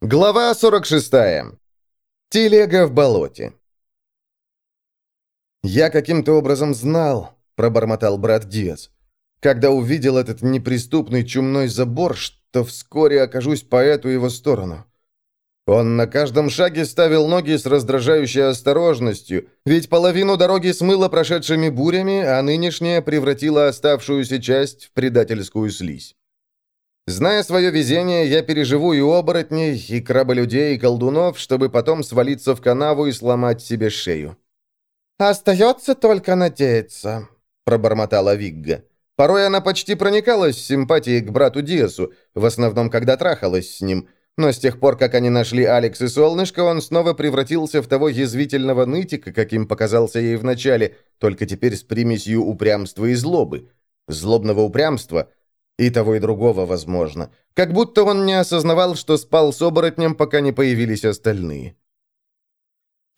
Глава 46. Телега в болоте. «Я каким-то образом знал», — пробормотал брат Диас, «когда увидел этот неприступный чумной забор, что вскоре окажусь по эту его сторону». Он на каждом шаге ставил ноги с раздражающей осторожностью, ведь половину дороги смыло прошедшими бурями, а нынешняя превратила оставшуюся часть в предательскую слизь. Зная свое везение, я переживу и оборотней, и краболюдей, и колдунов, чтобы потом свалиться в канаву и сломать себе шею. «Остается только надеяться», — пробормотала Вигга. Порой она почти проникалась симпатией к брату Диасу, в основном, когда трахалась с ним. Но с тех пор, как они нашли Алекс и Солнышко, он снова превратился в того язвительного нытика, каким показался ей вначале, только теперь с примесью упрямства и злобы. Злобного упрямства — и того, и другого возможно. Как будто он не осознавал, что спал с оборотнем, пока не появились остальные.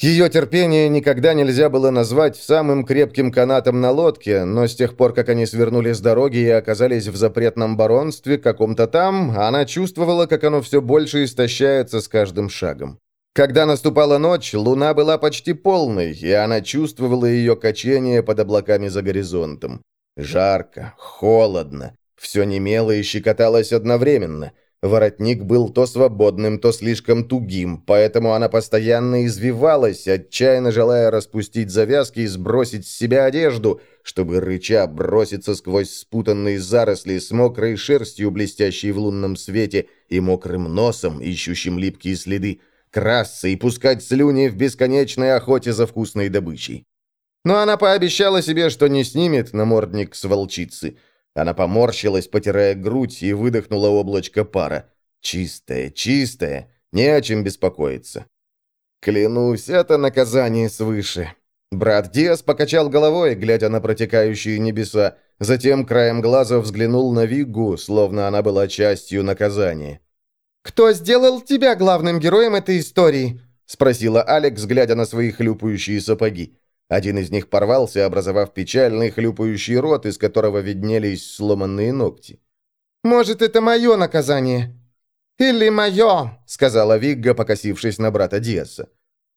Ее терпение никогда нельзя было назвать самым крепким канатом на лодке, но с тех пор, как они свернули с дороги и оказались в запретном баронстве, каком-то там, она чувствовала, как оно все больше истощается с каждым шагом. Когда наступала ночь, луна была почти полной, и она чувствовала ее качение под облаками за горизонтом. Жарко, холодно. Все немело и щекоталось одновременно. Воротник был то свободным, то слишком тугим, поэтому она постоянно извивалась, отчаянно желая распустить завязки и сбросить с себя одежду, чтобы рыча броситься сквозь спутанные заросли с мокрой шерстью, блестящей в лунном свете, и мокрым носом, ищущим липкие следы, красться и пускать слюни в бесконечной охоте за вкусной добычей. Но она пообещала себе, что не снимет намордник с волчицы – она поморщилась, потирая грудь, и выдохнула облачко пара. Чистое, чистое, не о чем беспокоиться. Клянусь, это наказание свыше. Брат Диас покачал головой, глядя на протекающие небеса, затем краем глаза взглянул на Виггу, словно она была частью наказания. «Кто сделал тебя главным героем этой истории?» — спросила Алекс, глядя на свои хлюпающие сапоги. Один из них порвался, образовав печальный хлюпающий рот, из которого виднелись сломанные ногти. «Может, это мое наказание?» «Или мое», — сказала Вигга, покосившись на брата Диаса.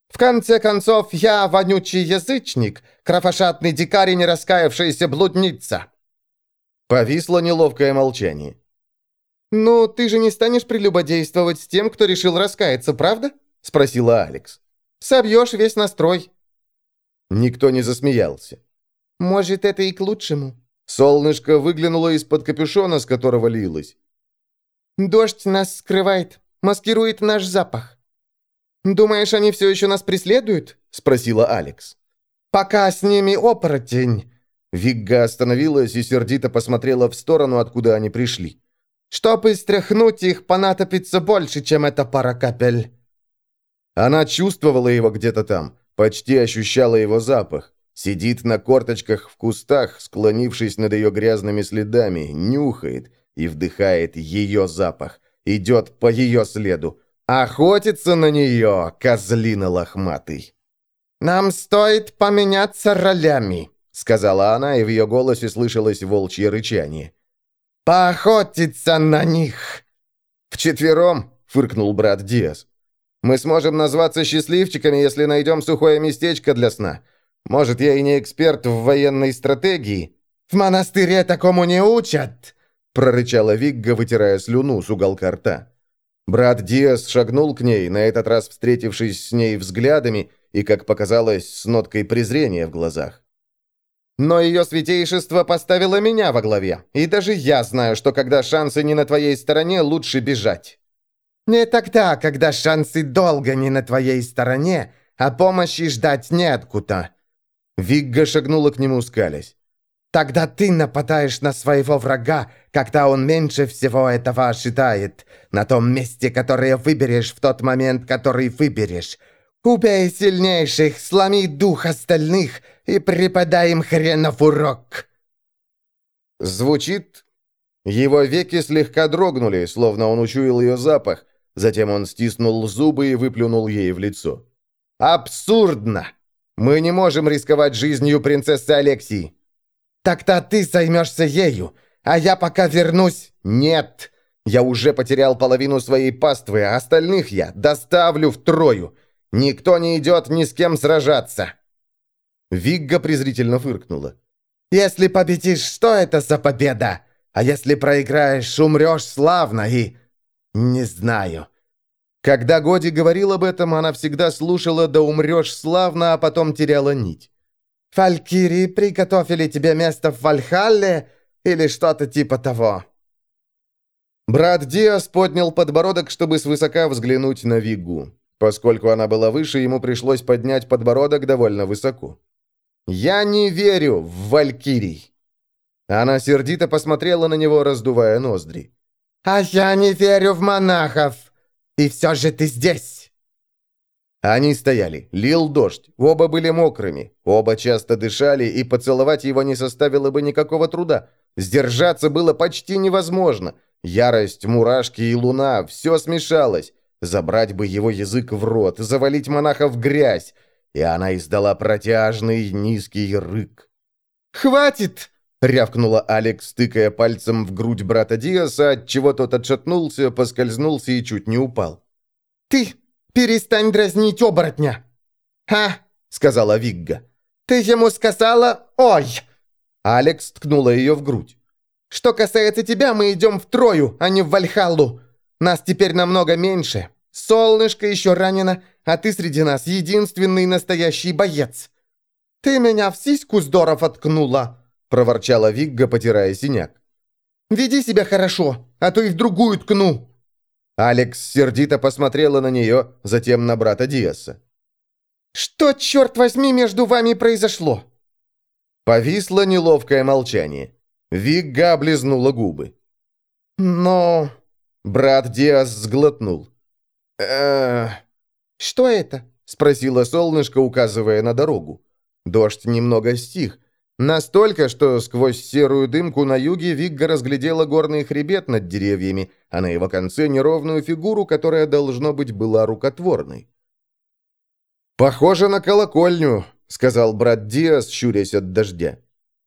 «В конце концов, я вонючий язычник, кровошатный дикарь и не раскаявшаяся блудница». Повисло неловкое молчание. «Ну, ты же не станешь прелюбодействовать с тем, кто решил раскаяться, правда?» — спросила Алекс. «Собьешь весь настрой». Никто не засмеялся. «Может, это и к лучшему». Солнышко выглянуло из-под капюшона, с которого лилось. «Дождь нас скрывает, маскирует наш запах». «Думаешь, они все еще нас преследуют?» — спросила Алекс. «Пока с ними оборотень». Вигга остановилась и сердито посмотрела в сторону, откуда они пришли. «Чтобы стряхнуть их, понадобится больше, чем эта пара капель». Она чувствовала его где-то там, Почти ощущала его запах. Сидит на корточках в кустах, склонившись над ее грязными следами, нюхает и вдыхает ее запах. Идет по ее следу. Охотится на нее, козлина лохматый. «Нам стоит поменяться ролями», — сказала она, и в ее голосе слышалось волчье рычание. «Поохотиться на них!» «Вчетвером», — фыркнул брат Диас. Мы сможем назваться счастливчиками, если найдем сухое местечко для сна. Может, я и не эксперт в военной стратегии». «В монастыре такому не учат!» прорычала Вигга, вытирая слюну с уголка рта. Брат Диас шагнул к ней, на этот раз встретившись с ней взглядами и, как показалось, с ноткой презрения в глазах. «Но ее святейшество поставило меня во главе, и даже я знаю, что когда шансы не на твоей стороне, лучше бежать». Не тогда, когда шансы долго не на твоей стороне, а помощи ждать неоткуда». Вигга шагнула к нему, скалясь. «Тогда ты нападаешь на своего врага, когда он меньше всего этого ожидает, на том месте, которое выберешь в тот момент, который выберешь. Убей сильнейших, сломи дух остальных и преподай им хренов урок». Звучит... Его веки слегка дрогнули, словно он учуял ее запах, Затем он стиснул зубы и выплюнул ей в лицо. «Абсурдно! Мы не можем рисковать жизнью принцессы Алексии!» «Тогда ты займешься ею, а я пока вернусь...» «Нет! Я уже потерял половину своей паствы, а остальных я доставлю втрою. Никто не идет ни с кем сражаться!» Вигга презрительно фыркнула. «Если победишь, что это за победа? А если проиграешь, умрешь славно и... не знаю». Когда Годи говорил об этом, она всегда слушала «да умрешь славно», а потом теряла нить. «Фалькирии приготовили тебе место в Вальхалле или что-то типа того?» Брат Диас поднял подбородок, чтобы свысока взглянуть на Вигу. Поскольку она была выше, ему пришлось поднять подбородок довольно высоко. «Я не верю в Валькирий!» Она сердито посмотрела на него, раздувая ноздри. «А я не верю в монахов! И все же ты здесь!» Они стояли. Лил дождь. Оба были мокрыми. Оба часто дышали, и поцеловать его не составило бы никакого труда. Сдержаться было почти невозможно. Ярость, мурашки и луна — все смешалось. Забрать бы его язык в рот, завалить монаха в грязь. И она издала протяжный низкий рык. «Хватит!» — рявкнула Алекс, тыкая пальцем в грудь брата Диаса, отчего тот отшатнулся, поскользнулся и чуть не упал. «Ты перестань дразнить оборотня!» «Ха!» — сказала Вигга. «Ты ему сказала «Ой!»» Алекс ткнула ее в грудь. «Что касается тебя, мы идем в Трою, а не в Вальхаллу. Нас теперь намного меньше. Солнышко еще ранено, а ты среди нас единственный настоящий боец. Ты меня в сиську здоров откнула!» Проворчала Вигга, потирая синяк. «Веди себя хорошо, а то и в другую ткну!» Алекс сердито посмотрела на нее, затем на брата Диаса. «Что, черт возьми, между вами произошло?» Повисло неловкое молчание. Вигга облизнула губы. «Но...» Брат Диас сглотнул. «Что это?» — спросила солнышко, указывая на дорогу. Дождь немного стих. Настолько, что сквозь серую дымку на юге Вигга разглядела горный хребет над деревьями, а на его конце неровную фигуру, которая, должно быть, была рукотворной. «Похоже на колокольню», — сказал брат Диас, щурясь от дождя.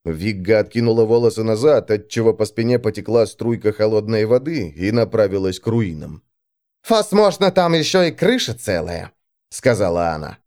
Вигга откинула волосы назад, отчего по спине потекла струйка холодной воды и направилась к руинам. «Возможно, там еще и крыша целая», — сказала она.